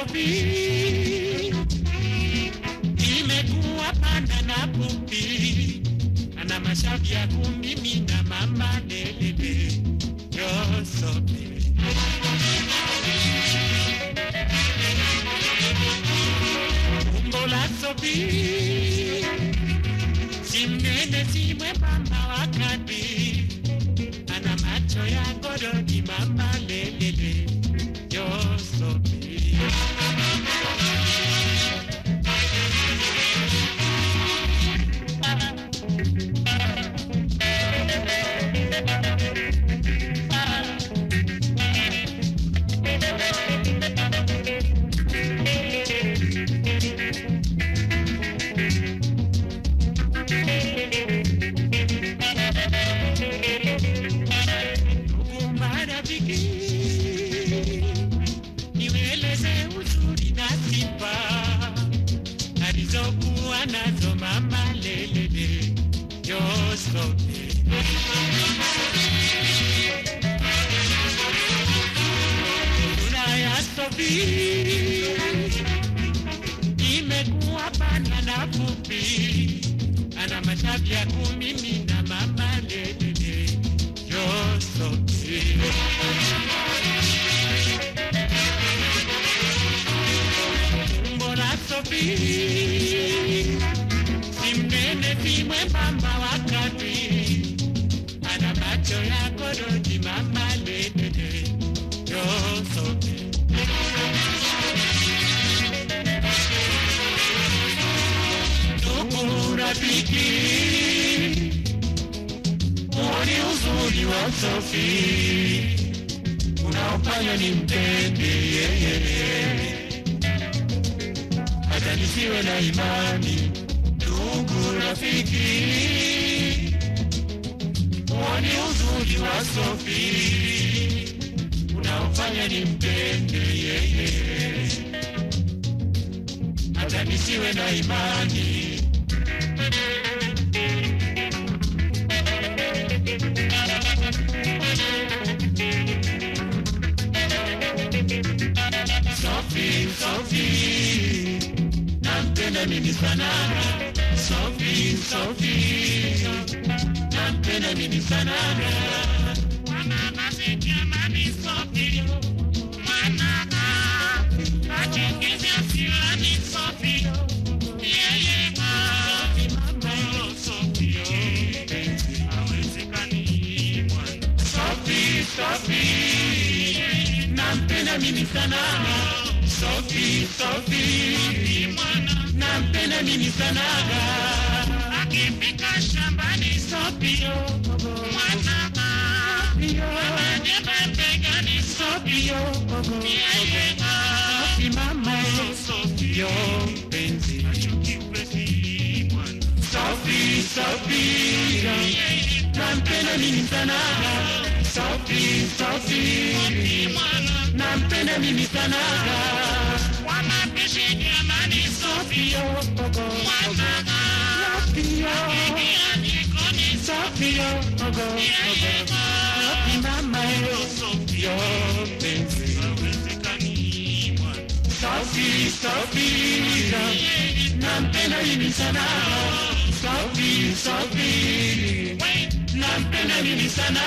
Sophie imekuwa panda na fupi, ana mashavu ya kumimina mama delele. Yo Sophie. Umbo la sopi. Simnene simwe mama wakati ana macho ya godoni mama Sofi imekuwa pana na fupi, ana mashavu ya kumimina mama lelele Yosofe. Mbona Sofi uzuri unaofanya ni mpende yeye hata nisiwe na imani. Ndugu rafiki, uoni uzuri wa Sofi unaofanya ni mpende yeye, hata nisiwe na imani. Sophie, nampenda mimi sana. Sophie, Sophie, nampenda mimi sana. Mwana se nani Sophie, se achingizia silani Sophie. Sophie, Sophie, nampenda mimi sana. Sophie, Sophie mwana nampenda mimi sanaga akifika shambani Sophio mwana anadebepegani Sophio yeye mama Sophio penzi Sophie, Sophie nampenda mimi sanaga Sophie, Sophie mwana. Nampenda mimi sana. Wanapishi jamani Sofi yo, Sofi yo, Sofi yo, Sofi mama yo, Sofi yo, penzi Sofi, Sofi, nampenda mimi sana. Sofi, Sofi, nampenda mimi sana.